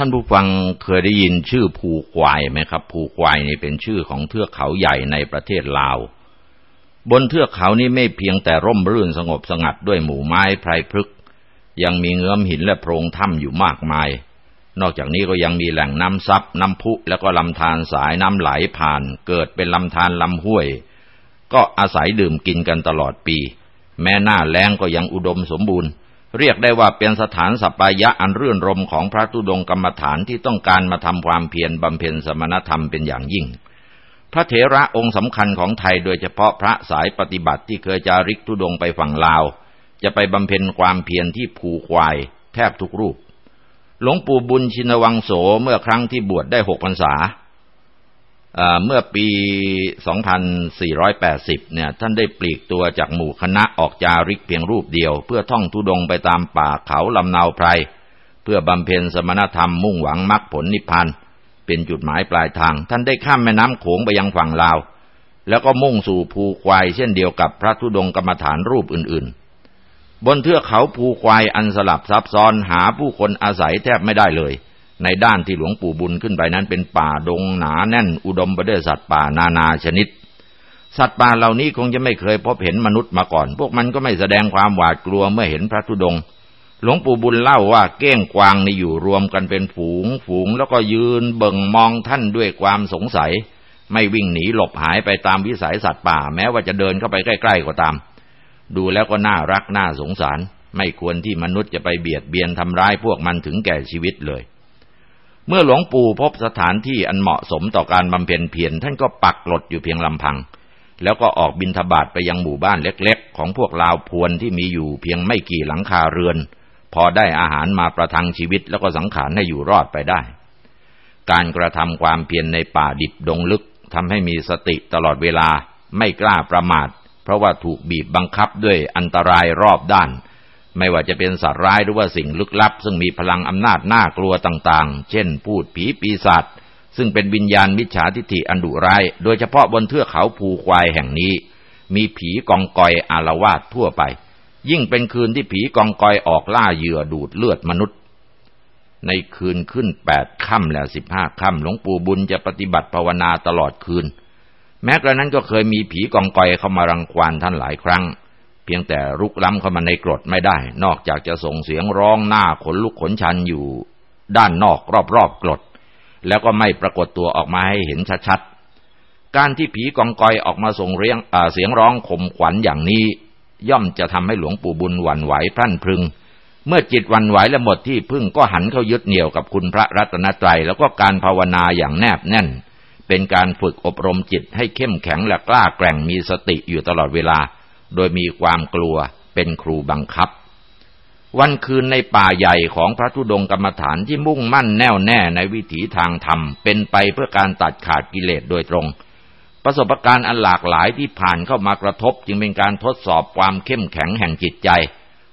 ท่านผู้ฟังเคยได้ยินชื่อภูควายไหมครับ ภูควายนี่เป็นชื่อของเทือกเขาใหญ่ในประเทศลาว บนเทือกเขานี้ไม่เพียงแต่ร่มรื่นสงบสงัดด้วยหมู่ไม้ไพรพฤกยังมีเงื้อมหินและโพรงถ้ำอยู่มากมาย นอกจากนี้ก็ยังมีแหล่งน้ำซับน้ำพุ แล้วก็ลำธารสายน้ำไหลผ่าน เกิดเป็นลำธารลำห้วย ก็อาศัยดื่มกินกันตลอดปี แม้หน้าแล้งก็ยังอุดมสมบูรณ์ เรียกได้ว่าเป็นสถานสัปปายะอันรื่นรมของพระตุดงกรรมฐานที่ต้องการมาทำความเพียรบำเพ็ญสมณธรรมเป็นอย่างยิ่ง พระเถระองค์สำคัญของไทยโดยเฉพาะพระสายปฏิบัติที่เคยจาริกตุดงไปฝั่งลาว จะไปบำเพ็ญความเพียรที่ภูควาย แทบทุกรูป หลวงปู่บุญชินวังโสเมื่อครั้งที่บวชได้หกพรรษา เมื่อปี 2480 เนี่ย ท่านได้ปลีกตัวจากหมู่คณะออกจาริกเพียงรูปเดียว เพื่อท่องทุดงไปตามป่าเขาลำนาวไพร เพื่อบำเพ็ญสมณธรรมมุ่งหวังมรรคผลนิพพานเป็นจุดหมายปลายทาง ท่านได้ข้ามแม่น้ำโขงไปยังฝั่งลาว แล้วก็มุ่งสู่ภูควาย เช่นเดียวกับพระธุดงกรรมฐานรูปอื่นๆ บนเทือกเขาภูควายอันสลับซับซ้อนหาผู้คนอาศัยแทบไม่ได้เลย ในด้านที่หลวงปู่บุญขึ้นไปนั้นเป็นป่าดงหนาแน่น อุดมไปด้วยสัตว์ป่านานาชนิด สัตว์ป่าเหล่านี้คงจะไม่เคยพบเห็นมนุษย์มาก่อน พวกมันก็ไม่แสดงความหวาดกลัวเมื่อเห็นพระธุดงค์หลวงปู่บุญเล่าว่าเก้งกวางนี่อยู่รวมกันเป็นฝูง ฝูงแล้วก็ยืนเบิ่งมองท่านด้วยความสงสัย ไม่วิ่งหนีหลบหายไปตามวิสัยสัตว์ป่า แม้ว่าจะเดินเข้าไปใกล้ ๆก็ตาม ดูแล้วก็น่ารักน่าสงสาร ไม่ควรที่มนุษย์จะไปเบียดเบียนทำร้ายพวกมันถึงแก่ชีวิตเลย เมื่อหลวงปู่พบสถานที่อันเหมาะสมต่อการบำเพ็ญเพียรท่านก็ปักหลดอยู่เพียงลำพัง แล้วก็ออกบินทบาทไปยังหมู่บ้านเล็ก ๆ ของพวกลาวพวนที่มีอยู่เพียงไม่กี่หลังคาเรือน พอได้อาหารมาประทังชีวิตแล้วก็สังขารให้อยู่รอดไปได้ การกระทำความเพียรในป่าดิบดงลึกทำให้มีสติตลอดเวลาไม่กล้าประมาท เพราะว่าถูกบีบบังคับด้วยอันตรายรอบด้าน ไม่ว่าจะเป็นสัตว์ร้ายหรือว่าสิ่งลึกลับ ซึ่งมีพลังอำนาจน่ากลัวต่างๆ เช่น พูดผีปีศาจซึ่งเป็นวิญญาณมิจฉาทิฏฐิอันดุร้าย โดยเฉพาะบนเทือกเขาภูควายแห่งนี้ มีผีกองกอยอารวาสทั่วไป ยิ่งเป็นคืนที่ผีกองกอยออกล่าเหยื่อดูดเลือดมนุษย์ ในคืนขึ้นแปดค่ำแล้วสิบห้าค่ำหลวงปู่บุญจะปฏิบัติภาวนาตลอดคืน แม้กระนั้นก็เคยมีผีกองกอยเข้ามารังควานท่านหลายครั้ง พียงแต่รุกล้ำเข้ามาในกรดไม่ได้ นอกจากจะส่งเสียงร้องหน้าขนลุกขนชันอยู่ ด้านนอกรอบๆกรด แล้วก็ไม่ปรากฏตัวออกมาให้เห็นชัดๆ การที่ผีกองกอยออกมาส่งเรียงเสียงร้องข่มขวัญอย่างนี้ ย่อมจะทำให้หลวงปู่บุญหวั่นไหวพรั่นพรึง เมื่อจิตวันไหวและหมดที่พึ่งก็หันเข้ายึดเหนี่ยวกับคุณพระรัตนตรัยแล้วก็การภาวนาอย่างแนบแน่น เป็นการฝึกอบรมจิตให้เข้มแข็งและกล้าแกร่งมีสติอยู่ตลอดเวลา โดยมีความกลัวเป็นครูบังคับ วันคืนในป่าใหญ่ของพระธุดงกรรมฐานที่มุ่งมั่นแน่วแน่ในวิถีทางธรรม เป็นไปเพื่อการตัดขาดกิเลสโดยตรง ประสบการณ์อันหลากหลายที่ผ่านเข้ามากระทบจึงเป็นการทดสอบความเข้มแข็งแห่งจิตใจ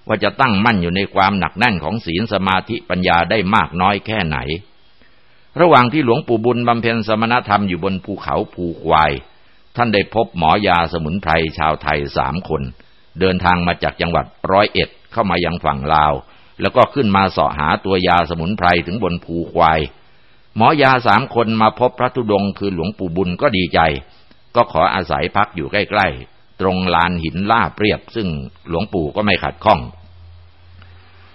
ว่าจะตั้งมั่นอยู่ในความหนักแน่นของศีลสมาธิปัญญาได้มากน้อยแค่ไหน ระหว่างที่หลวงปู่บุญบำเพ็ญสมณธรรมอยู่บนภูเขาภูควาย ท่านได้พบหมอยาสมุนไพรชาวไทยสามคน เดินทางมาจากจังหวัดร้อยเอ็ดเข้ามายังฝั่งลาว แล้วก็ขึ้นมาเสาะหาตัวยาสมุนไพรถึงบนภูควาย หมอยาสามคนมาพบพระธุดงคือหลวงปู่บุญก็ดีใจ ก็ขออาศัยพักอยู่ใกล้ๆ ตรงลานหินล่าเปรียบ ซึ่งหลวงปู่ก็ไม่ขัดข้อง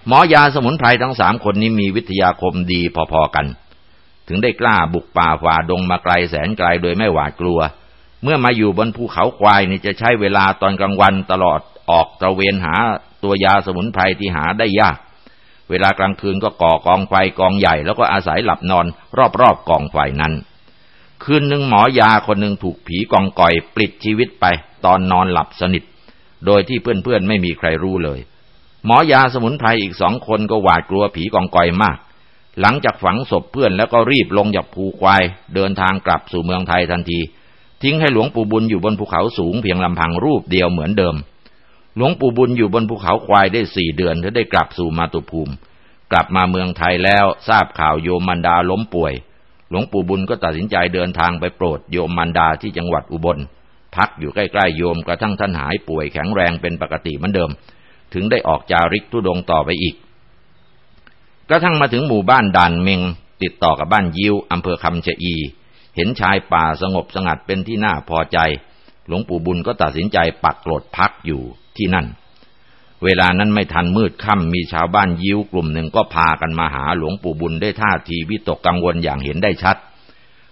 หมอยาสมุนไพรทั้งสามคนนี้มีวิทยาคมดีพอๆกัน ถึงได้กล้าบุกป่าฝ่าดงมาไกลแสนไกลโดยไม่หวาดกลัว เมื่อมาอยู่บนภูเขาควายนี่จะใช้เวลาตอนกลางวันตลอดออกตระเวนหาตัวยาสมุนไพรที่หาได้ยาก เวลากลางคืนก็ก่อกองไฟกองใหญ่ แล้วก็อาศัยหลับนอนรอบๆกองไฟนั้น คืนหนึ่งหมอยาคนหนึ่งถูกผีกองก่อยปลิดชีวิตไป ตอนนอนหลับสนิท โดยที่เพื่อนๆไม่มีใครรู้เลย หมอยาสมุนไพรอีกสองคนก็หวาดกลัวผีกองก่อยมาก หลังจากฝังศพเพื่อนแล้วก็รีบลงจากภูควาย เดินทางกลับสู่เมืองไทยทันที ทิ้งให้หลวงปู่บุญอยู่บนภูเขาสูงเพียงลำพังรูปเดียวเหมือนเดิม หลวงปู่บุญอยู่บนภูเขาควายได้สี่เดือนถึงได้กลับสู่มาตุภูมิ กลับมาเมืองไทยแล้วทราบข่าวโยมมันดาล้มป่วย หลวงปู่บุญก็ตัดสินใจเดินทางไปโปรดโยมมันดาที่จังหวัดอุบล พักอยู่ใกล้ๆโยมกระทั่งท่านหายป่วยแข็งแรงเป็นปกติเหมือนเดิม ถึงได้ออกจาริกทุดงต่อไปอีก กระทั่งมาถึงหมู่บ้านด่านเมงติดต่อกับบ้านยิวอำเภอคำชะอี เห็นชายป่าสงบสงัดเป็นที่น่าพอใจ หลวงปู่บุญก็ตัดสินใจปักโกรดพักอยู่ที่นั่น เวลานั้นไม่ทันมืดค่ำมีชาวบ้านยิ้วกลุ่มหนึ่งก็พากันมาหาหลวงปู่บุญได้ท่าทีวิตกกังวลอย่างเห็นได้ชัด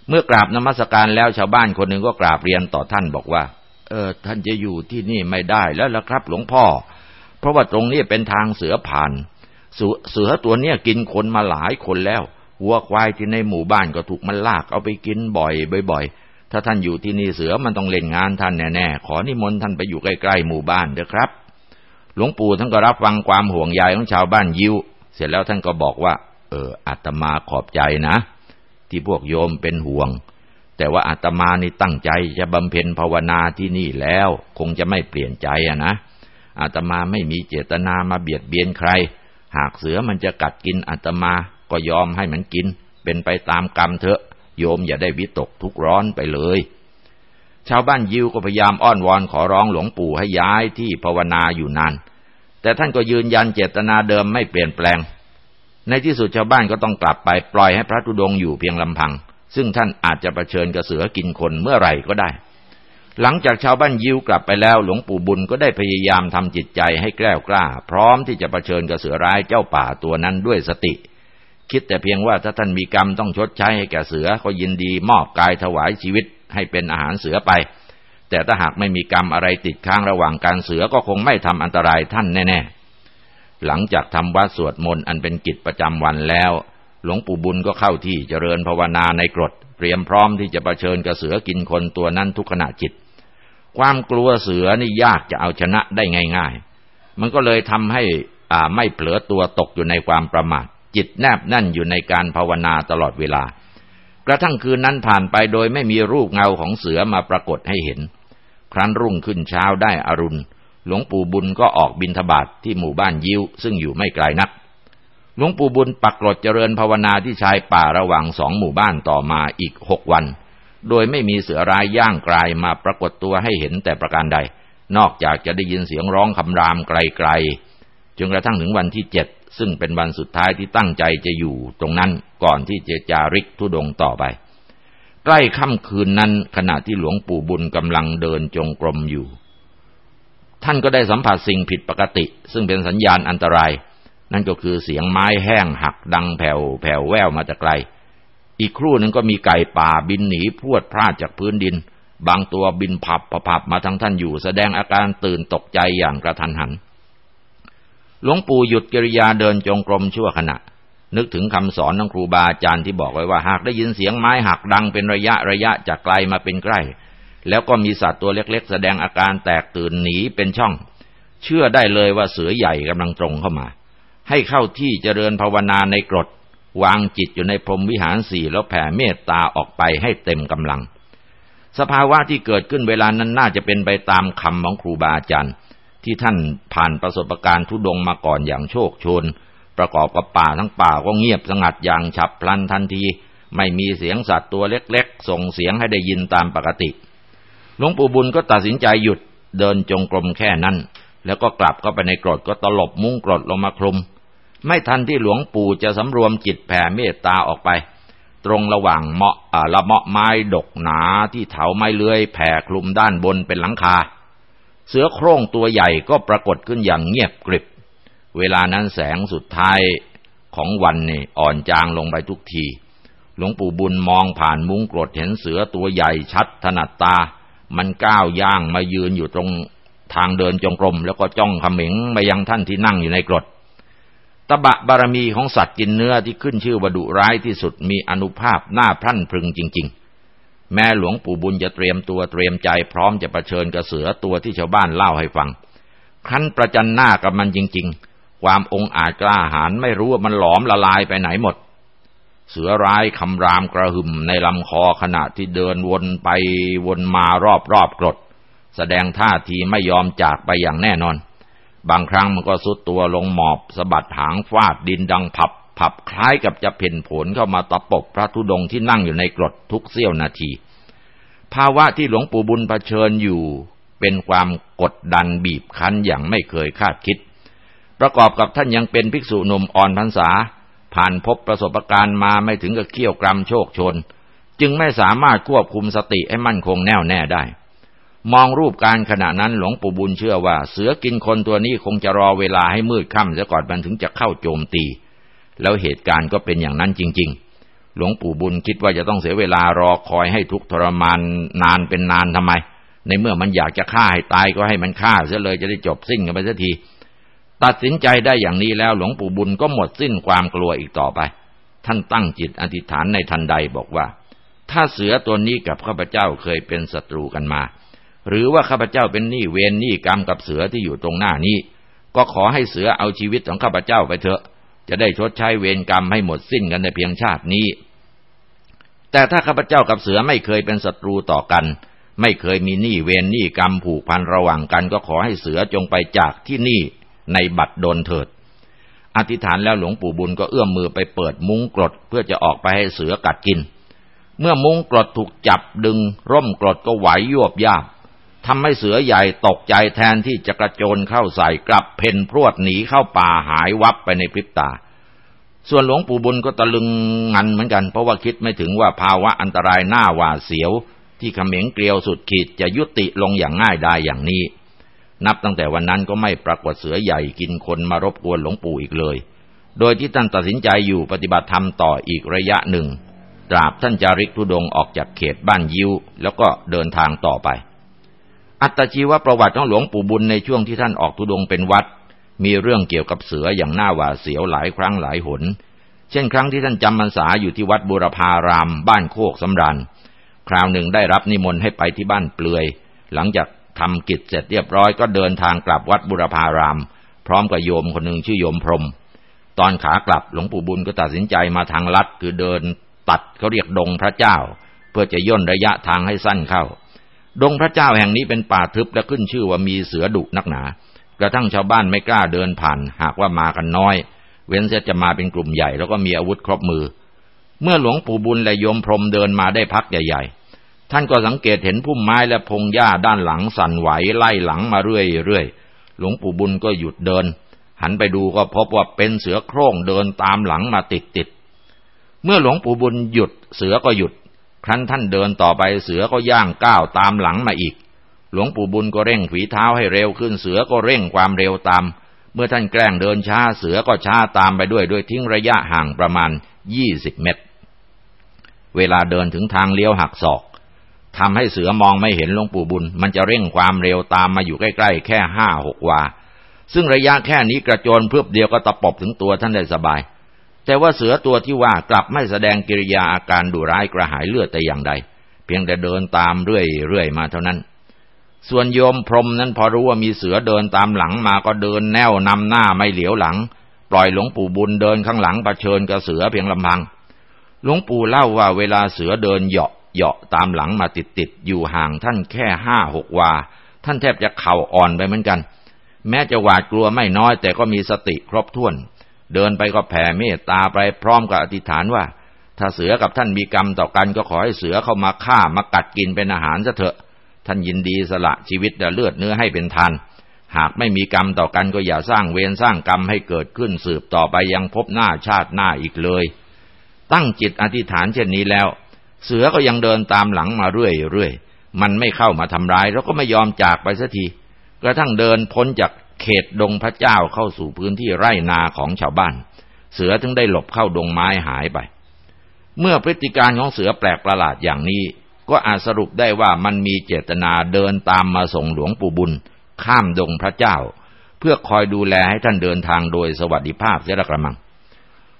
เมื่อกราบนมัสการแล้วชาวบ้านคนหนึ่งก็กราบเรียนต่อท่านบอกว่า เออท่านจะอยู่ที่นี่ไม่ได้แล้วละครับ หลวงพ่อ เพราะว่าตรงนี้เป็นทางเสือผ่านเสือตัวเนี้ยกินคนมาหลายคนแล้ว วัวควายที่ในหมู่บ้านก็ถูกมันลากเอาไปกินบ่อยบ่อยๆ ถ้าท่านอยู่ที่นี่เสือมันต้องเล่นงานท่านแน่ๆ ขอนิมนต์ท่านไปอยู่ใกล้ๆหมู่บ้านเถอครับ หลวงปู่ท่านก็รับฟังความห่วงใยของชาวบ้านยิว เสร็จแล้วท่านก็บอกว่า เอออาตมาขอบใจนะ ที่พวกโยมเป็นห่วง แต่ว่าอาตมานี่ตั้งใจจะบำเพ็ญภาวนาที่นี่แล้ว คงจะไม่เปลี่ยนใจอะนะอาตมาไม่มีเจตนามาเบียดเบียนใคร หากเสือมันจะกัดกินอาตมา ก็ยอมให้มันกิน เป็นไปตามกรรมเถอะ โยมอย่าได้วิตกทุกร้อนไปเลย ชาวบ้านยิวก็พยายามอ้อนวอนขอร้องหลวงปู่ให้ย้ายที่ภาวนาอยู่นาน แต่ท่านก็ยืนยันเจตนาเดิมไม่เปลี่ยนแปลง ในที่สุดชาวบ้านก็ต้องกลับไปปล่อยให้พระธุดงอยู่เพียงลำพัง ซึ่งท่านอาจจะะเผชิญกับเสือกินคนเมื่อไหร่ก็ได้หลังจากชาวบ้านยิวกลับไปแล้ว หลวงปู่บุญก็ได้พยายามทำจิตใจให้แกล้วกล้า พร้อมที่จะะเผชิญกับเสือร้ายเจ้าป่าตัวนั้นด้วยสติ คิดแต่เพียงว่าถ้าท่านมีกรรมต้องชดใช้ให้แก่เสือก็ยินดีมอบกายถวายชีวิตให้เป็นอาหารเสือไป แต่ถ้าหากไม่มีกรรมอะไรติดค้างระหว่างการเสือก็คงไม่ทำอันตรายท่านแน่ๆ หลังจากทำวัดสวดมนต์อันเป็นกิจประจำวันแล้ว หลวงปู่บุญก็เข้าที่เจริญภาวนาในกรด เตรียมพร้อมที่จะะเผชิญกับเสือกินคนตัวนั้นทุกขณะจิต ความกลัวเสือนี่ยากจะเอาชนะได้ง่าย ๆ มันก็เลยทำให้อ่าไม่เผลอตัวตกอยู่ในความประมาท จิตแนบแน่นอยู่ในการภาวนาตลอดเวลา กระทั่งคืนนั้นผ่านไปโดยไม่มีรูปเงาของเสือมาปรากฏให้เห็น ครั้นรุ่งขึ้นเช้าได้อรุณ หลวงปู่บุญก็ออกบินทบาทที่หมู่บ้านยิ้ว ซึ่งอยู่ไม่ไกลนัก หลวงปู่บุญปักกรดเจริญภาวนาที่ชายป่าระหว่างสองหมู่บ้านต่อมาอีกหกวัน โดยไม่มีเสือร้ายย่างกลายมาปรากฏตัวให้เห็นแต่ประการใด นอกจากจะได้ยินเสียงร้องคำรามไกลๆ จนกระทั่งถึงวันที่เจ็ดซึ่งเป็นวันสุดท้ายที่ตั้งใจจะอยู่ตรงนั้นก่อนที่จะจาริกทุดงต่อไป ใกล้ค่ำคืนนั้นขณะที่หลวงปู่บุญกำลังเดินจงกรมอยู่ ท่านก็ได้สัมผัสสิ่งผิดปกติ ซึ่งเป็นสัญญาณอันตราย นั่นก็คือเสียงไม้แห้งหักดังแผ่วแผ่วแววมาจากไกล อีกครู่หนึ่งก็มีไก่ป่าบินหนีพวดพลาดจากพื้นดิน บางตัวบินผับผับมาทั้งท่านอยู่ แสดงอาการตื่นตกใจอย่างกระทันหัน หลวงปู่หยุดกิริยาเดินจงกรมชั่วขณะ นึกถึงคำสอนของครูบาอาจารย์ที่บอกไว้ว่าหากได้ยินเสียงไม้หักดังเป็นระยะระยะจากไกลมาเป็นใกล้ แล้วก็มีสัตว์ตัวเล็กๆ แสดงอาการแตกตื่นหนีเป็นช่อง เชื่อได้เลยว่าเสือใหญ่กำลังตรงเข้ามา ให้เข้าที่เจริญภาวนาในกรดวางจิตอยู่ในพรมวิหารสี่แล้วแผ่เมตตาออกไปให้เต็มกำลัง สภาวะที่เกิดขึ้นเวลานั้นน่าจะเป็นไปตามคำของครูบาอาจารย์ ที่ท่านผ่านประสบการณ์ทุดงมาก่อนอย่างโชคชน ประกอบกับป่าทั้งป่าก็เงียบสงัดอย่างฉับพลันทันที ไม่มีเสียงสัตว์ตัวเล็กๆ ส่งเสียงให้ได้ยินตามปกติ หลวงปู่บุญก็ตัดสินใจหยุดเดินจงกรมแค่นั้น แล้วก็กลับเข้าไปในกรดก็ตลบมุ้งกรดลงมาคลุม ไม่ทันที่หลวงปู่จะสำรวมจิตแผ่เมตตาออกไป ตรงระหว่างเมาะละเมาะไม้ดกหนาที่เถาไม้เลื้อยแผ่คลุมด้านบนเป็นหลังคา เสือโคร่งตัวใหญ่ก็ปรากฏขึ้นอย่างเงียบกริบ เวลานั้นแสงสุดท้ายของวันนี่อ่อนจางลงไปทุกที หลวงปู่บุญมองผ่านมุ้งกรดเห็นเสือตัวใหญ่ชัดถนัดตา มันก้าวย่างมายืนอยู่ตรงทางเดินจงกรม แล้วก็จ้องขม็งมายังท่านที่นั่งอยู่ในกรดตบะบารมีของสัตว์กินเนื้อที่ขึ้นชื่อว่าดุร้ายที่สุดมีอนุภาพหน้าพรั่นพรึงจริง ๆ แม่หลวงปู่บุญจะเตรียมตัวเตรียมใจพร้อมจะะเผชิญกระเสือตัวที่ชาวบ้านเล่าให้ฟัง ครั้นประจันหน้ากับมันจริง ๆ ความองอาจกล้าหาญไม่รู้ว่ามันหลอมละลายไปไหนหมด เสือร้ายคำรามกระหึ่มในลำคอขณะที่เดินวนไปวนมารอบๆกรด แสดงท่าทีไม่ยอมจากไปอย่างแน่นอน บางครั้งมันก็สุดตัวลงหมอบสะบัดหางฟาดดินดังผับ ผับคล้ายกับจะเพ่นผลเข้ามาตะปบพระธุดงที่นั่งอยู่ในกรดทุกเสี้ยวนาที ภาวะที่หลวงปู่บุญเผชิญอยู่ เป็นความกดดันบีบคั้นอย่างไม่เคยคาดคิด ประกอบกับท่านยังเป็นภิกษุหนุ่มอ่อนพรรษา ผ่านพบประสบการณ์มาไม่ถึงกับเขี่ยวกรำโชคชน จึงไม่สามารถควบคุมสติให้มั่นคงแน่วแน่ได้มองรูปการขณะนั้นหลวงปู่บุญเชื่อว่า เสือกินคนตัวนี้คงจะรอเวลาให้มืดค่ำซะก่อนมันถึงจะเข้าโจมตี แล้วเหตุการณ์ก็เป็นอย่างนั้นจริง ๆ หลวงปู่บุญคิดว่าจะต้องเสียเวลารอคอยให้ทุกทรมานนานเป็นนานทำไม ในเมื่อมันอยากจะฆ่าให้ตายก็ให้มันฆ่าเสียเลยจะได้จบสิ้นกันไปสักที ตัดสินใจได้อย่างนี้แล้วหลวงปู่บุญก็หมดสิ้นความกลัวอีกต่อไป ท่านตั้งจิตอธิษฐานในทันใดบอกว่า ถ้าเสือตัวนี้กับข้าพเจ้าเคยเป็นศัตรูกันมา หรือว่าข้าพเจ้าเป็นหนี้เวรหนี้กรรมกับเสือที่อยู่ตรงหน้านี้ ก็ขอให้เสือเอาชีวิตของข้าพเจ้าไปเถอะ จะได้ชดใช้เวรกรรมให้หมดสิ้นกันในเพียงชาตินี้ แต่ถ้าข้าพเจ้ากับเสือไม่เคยเป็นศัตรูต่อกัน ไม่เคยมีหนี้เวรหนี้กรรมผูกพันระหว่างกัน ก็ขอให้เสือจงไปจากที่นี่ในบัตรโดนเถิด อธิษฐานแล้วหลวงปู่บุญก็เอื้อมมือไปเปิดมุ้งกรดเพื่อจะออกไปให้เสือกัดกิน เมื่อมุ้งกรดถูกจับดึง ร่มกรดก็ไหวยวบยาบ ทำให้เสือใหญ่ตกใจแทนที่จะกระโจนเข้าใส่กลับเพ่นพรวดหนีเข้าป่าหายวับไปในพริบตา ส่วนหลวงปู่บุญก็ตะลึงงันเหมือนกัน เพราะว่าคิดไม่ถึงว่าภาวะอันตรายหน้าหวาดเสียว ที่ขม็งเกลียวสุดขีดจะยุติลงอย่างง่ายดายอย่างนี้ นับตั้งแต่วันนั้นก็ไม่ปรากฏเสือใหญ่กินคนมารบกวนหลวงปู่อีกเลย โดยที่ท่านตัดสินใจอยู่ปฏิบัติธรรมต่ออีกระยะหนึ่งตราบท่านจาริกทุดงออกจากเขตบ้านยิวแล้วก็เดินทางต่อไป อัตชีวประวัติของหลวงปู่บุญในช่วงที่ท่านออกทุดงเป็นวัด มีเรื่องเกี่ยวกับเสืออย่างน่าหวาดเสียวหลายครั้งหลายหน เช่นครั้งที่ท่านจำพรรษาอยู่ที่วัดบุรพาราม บ้านโคกสำราญคราวหนึ่งได้รับนิมนต์ให้ไปที่บ้านเปลือย หลังจากทำกิจเสร็จเรียบร้อยก็เดินทางกลับวัดบุรพาราม พร้อมกับโยมคนหนึ่งชื่อโยมพรม ตอนขากลับหลวงปู่บุญก็ตัดสินใจมาทางลัดคือเดินตัดเขาเรียกดงพระเจ้า เพื่อจะย่นระยะทางให้สั้นเข้า ดงพระเจ้าแห่งนี้เป็นป่าทึบและขึ้นชื่อว่ามีเสือดุนักหนา กระทั่งชาวบ้านไม่กล้าเดินผ่าน หากว่ามากันน้อย เว้นเสียจะมาเป็นกลุ่มใหญ่แล้วก็มีอาวุธครบมือ เมื่อหลวงปู่บุญและโยมพรมเดินมาได้พักใหญ่ๆ ท่านก็สังเกตเห็นพุ่มไม้และพงหญ้าด้านหลังสั่นไหวไล่หลังมาเรื่อยๆ หลวงปู่บุญก็หยุดเดิน หันไปดูก็พบว่าเป็นเสือโคร่งเดินตามหลังมาติดๆ เมื่อหลวงปู่บุญหยุดเสือก็หยุด ครั้นท่านเดินต่อไปเสือก็ย่างก้าวตามหลังมาอีก หลวงปู่บุญก็เร่งฝีเท้าให้เร็วขึ้นเสือก็เร่งความเร็วตาม เมื่อท่านแกล้งเดินช้าเสือก็ช้าตามไปด้วยโดยทิ้งระยะห่างประมาณยี่สิบเมตร เวลาเดินถึงทางเลี้ยวหักศอกทำให้เสือมองไม่เห็นหลวงปู่บุญ มันจะเร่งความเร็วตามมาอยู่ใกล้ๆแค่ห้าหกวาซึ่งระยะแค่นี้กระโจนเพื่อเดียวก็ตะปบถึงตัวท่านได้สบาย แต่ว่าเสือตัวที่ว่ากลับไม่แสดงกิริยาอาการดุร้ายกระหายเลือดแต่อย่างใด เพียงแต่เดินตามเรื่อยๆมาเท่านั้น ส่วนโยมพรมนั้นพอรู้ว่ามีเสือเดินตามหลังมาก็เดินแนวนำหน้าไม่เหลียวหลัง ปล่อยหลวงปู่บุญเดินข้างหลังประเชิญกับเสือเพียงลำพัง หลวงปู่เล่าว่าเวลาเสือเดินเหาะเหาะตามหลังมาติดติดอยู่ห่างท่านแค่ห้าหกวา ท่านแทบจะเข่าอ่อนไปเหมือนกัน แม้จะหวาดกลัวไม่น้อยแต่ก็มีสติครบถ้วน เดินไปก็แผ่เมตตาไปพร้อมกับอธิษฐานว่า ถ้าเสือกับท่านมีกรรมต่อกันก็ขอให้เสือเข้ามาฆ่ามากัดกินเป็นอาหารซะเถอะ ท่านยินดีสละชีวิตและเลือดเนื้อให้เป็นทาน หากไม่มีกรรมต่อกันก็อย่าสร้างเวรสร้างกรรมให้เกิดขึ้นสืบต่อไปยังพบหน้าชาติหน้าอีกเลย ตั้งจิตอธิษฐานเช่นนี้แล้ว เสือก็ยังเดินตามหลังมาเรื่อยๆมันไม่เข้ามาทำร้ายแล้วก็ไม่ยอมจากไปสักทีกระทั่งเดินพ้นจาก เขตดงพระเจ้าเข้าสู่พื้นที่ไร่นาของชาวบ้าน เสือถึงได้หลบเข้าดงไม้หายไป เมื่อพฤติการของเสือแปลกประหลาดอย่างนี้ ก็อาจสรุปได้ว่ามันมีเจตนาเดินตามมาส่งหลวงปู่บุญ ข้ามดงพระเจ้า เพื่อคอยดูแลให้ท่านเดินทางโดยสวัสดิภาพเสียละกระมัง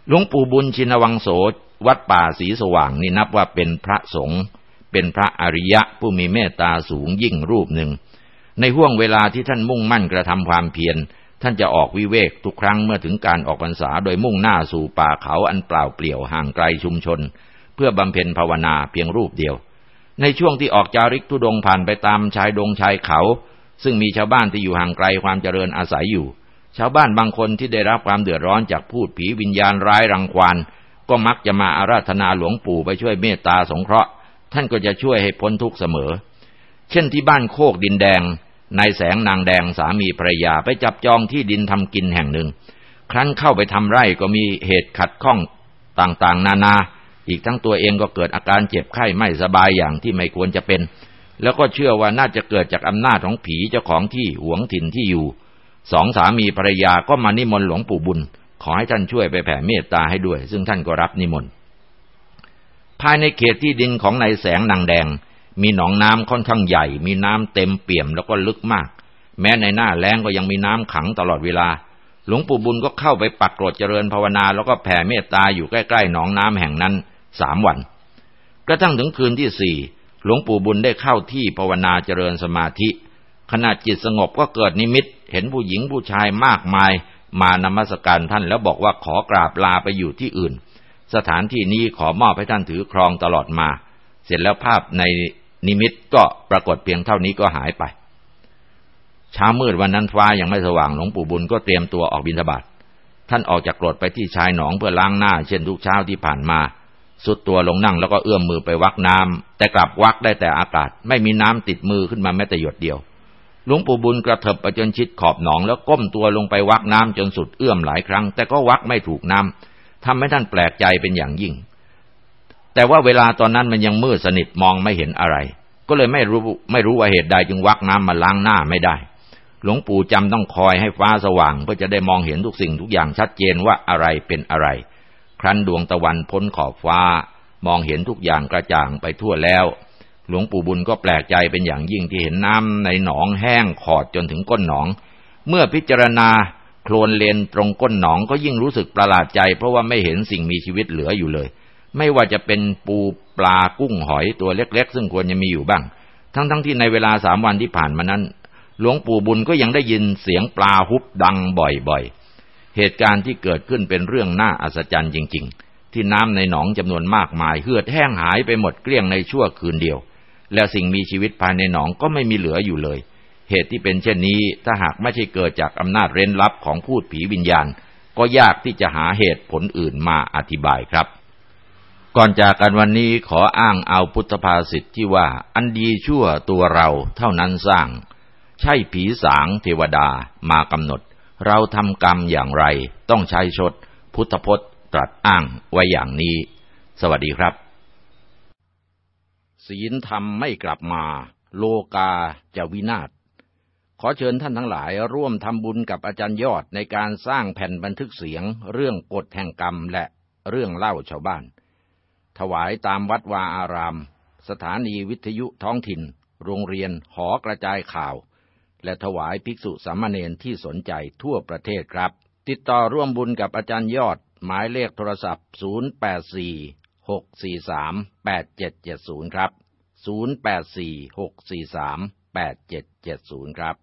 หลวงปู่บุญชินวังโสวัดป่าสีสว่างนี่นับว่าเป็นพระสงฆ์เป็นพระอริยะผู้มีเมตตาสูงยิ่งรูปหนึ่ง ในห่วงเวลาที่ท่านมุ่งมั่นกระทำความเพียรท่านจะออกวิเวกทุกครั้งเมื่อถึงการออกพรรษาโดยมุ่งหน้าสู่ป่าเขาอันเปล่าเปลี่ยวห่างไกลชุมชน เพื่อบำเพ็ญภาวนาเพียงรูปเดียว ในช่วงที่ออกจาริกทุดงผ่านไปตามชายดงชายเขา ซึ่งมีชาวบ้านที่อยู่ห่างไกลความเจริญอาศัยอยู่ ชาวบ้านบางคนที่ได้รับความเดือดร้อนจากพูดผีวิญญาณร้ายรังควานก็มักจะมาอาราธนาหลวงปู่ไปช่วยเมตตาสงเคราะห์ ท่านก็จะช่วยให้พ้นทุกข์เสมอ เช่นที่บ้านโคกดินแดง นายแสงนางแดงสามีภรรยาไปจับจองที่ดินทำกินแห่งหนึ่ง ครั้นเข้าไปทำไร่ก็มีเหตุขัดข้องต่างๆ นานา อีกทั้งตัวเองก็เกิดอาการเจ็บไข้ไม่สบายอย่างที่ไม่ควรจะเป็น แล้วก็เชื่อว่าน่าจะเกิดจากอำนาจของผีเจ้าของที่หวงถิ่นที่อยู่ สองสามีภรรยาก็มานิมนต์หลวงปู่บุญ ขอให้ท่านช่วยไปแผ่เมตตาให้ด้วย ซึ่งท่านก็รับนิมนต์ภายในเขตที่ดินของนายแสงนางแดง มีหนองน้ำค่อนข้างใหญ่ มีน้ำเต็มเปี่ยมแล้วก็ลึกมาก แม้ในหน้าแล้งก็ยังมีน้ำขังตลอดเวลา หลวงปู่บุญก็เข้าไปปักกรดเจริญภาวนา แล้วก็แผ่เมตตาอยู่ใกล้ๆหนองน้ำแห่งนั้นสามวัน กระทั่งถึงคืนที่สี่หลวงปู่บุญได้เข้าที่ภาวนาเจริญสมาธิขณะจิตสงบก็เกิดนิมิต เห็นผู้หญิงผู้ชายมากมาย มานมัสการท่านแล้วบอกว่าขอกราบลาไปอยู่ที่อื่น สถานที่นี้ขอมอบให้ท่านถือครองตลอดมา เสร็จแล้วภาพในนิมิตก็ปรากฏเพียงเท่านี้ก็หายไป เช้ามืดวันนั้นฟ้ายังไม่สว่างหลวงปู่บุญก็เตรียมตัวออกบิณฑบาตท่านออกจากกรดไปที่ชายหนองเพื่อล้างหน้า เช่นทุกเช้าที่ผ่านมาสุดตัวลงนั่งแล้วก็เอื้อมมือไปวักน้ำแต่กลับวักได้แต่อากาศ ไม่มีน้ำติดมือขึ้นมาแม้แต่หยดเดียวหลวงปู่บุญกระเถิบไปจนชิดขอบหนองแล้วก้มตัวลงไปวักน้ำจนสุดเอื้อมหลายครั้ง แต่ก็วักไม่ถูกน้ำทำให้ท่านแปลกใจเป็นอย่างยิ่ง แต่ว่าเวลาตอนนั้นมันยังมืดสนิทมองไม่เห็นอะไร ก็เลยไม่รู้ไม่รู้ว่าเหตุใดจึงวักน้ำมาล้างหน้าไม่ได้ หลวงปู่จำต้องคอยให้ฟ้าสว่างเพื่อจะได้มองเห็นทุกสิ่งทุกอย่างชัดเจนว่าอะไรเป็นอะไร ครั้นดวงตะวันพ้นขอบฟ้า มองเห็นทุกอย่างกระจ่างไปทั่วแล้ว หลวงปู่บุญก็แปลกใจเป็นอย่างยิ่งที่เห็นน้ำในหนองแห้งขอดจนถึงก้นหนอง เมื่อพิจารณาโคลนเลนตรงก้นหนองก็ยิ่งรู้สึกประหลาดใจ เพราะว่าไม่เห็นสิ่งมีชีวิตเหลืออยู่เลย ไม่ว่าจะเป็นปูปลากุ้งหอยตัวเล็ก ๆ ซึ่งควรจะมีอยู่บ้าง ทั้งๆทที่ในเวลาสามวันที่ผ่านมานั้น หลวงปู่บุญก็ยังได้ยินเสียงปลาฮุบดังบ่อยๆ เหตุการณ์ที่เกิดขึ้นเป็นเรื่องน่าอัศจรรย์จริง ๆ ที่น้ำในหนองจำนวนมากมายเหือดแห้งหายไปหมดเกลี้ยงในชั่วคืนเดียว และสิ่งมีชีวิตภายในหนองก็ไม่มีเหลืออยู่เลย เหตุที่เป็นเช่นนี้ถ้าหากไม่ใช่เกิดจากอำนาจเร้นลับของพูดผีวิญญาณ ก็ยากที่จะหาเหตุผลอื่นมาอธิบายครับ ก่อนจากกันวันนี้ขออ้างเอาพุทธภาษิตที่ว่าอันดีชั่วตัวเราเท่านั้นสร้าง ใช่ผีสางเทวดามากำหนด เราทำกรรมอย่างไร ต้องใช้ชด พุทธพจน์ตรัสอ้างไว้อย่างนี้ สวัสดีครับ ศีลธรรมไม่กลับมา โลกาจะวินาศขอเชิญท่านทั้งหลายร่วมทำบุญกับอาจารย์ยอดในการสร้างแผ่นบันทึกเสียง เรื่องกฎแห่งกรรมและเรื่องเล่าชาวบ้าน ถวายตามวัดวาอาราม สถานีวิทยุท้องถิ่น โรงเรียน หอกระจายข่าว และถวายภิกษุสามเณรที่สนใจทั่วประเทศครับ ติดต่อร่วมบุญกับอาจารย์ยอด หมายเลขโทรศัพท์ 0846438770 ครับ 0846438770 ครับ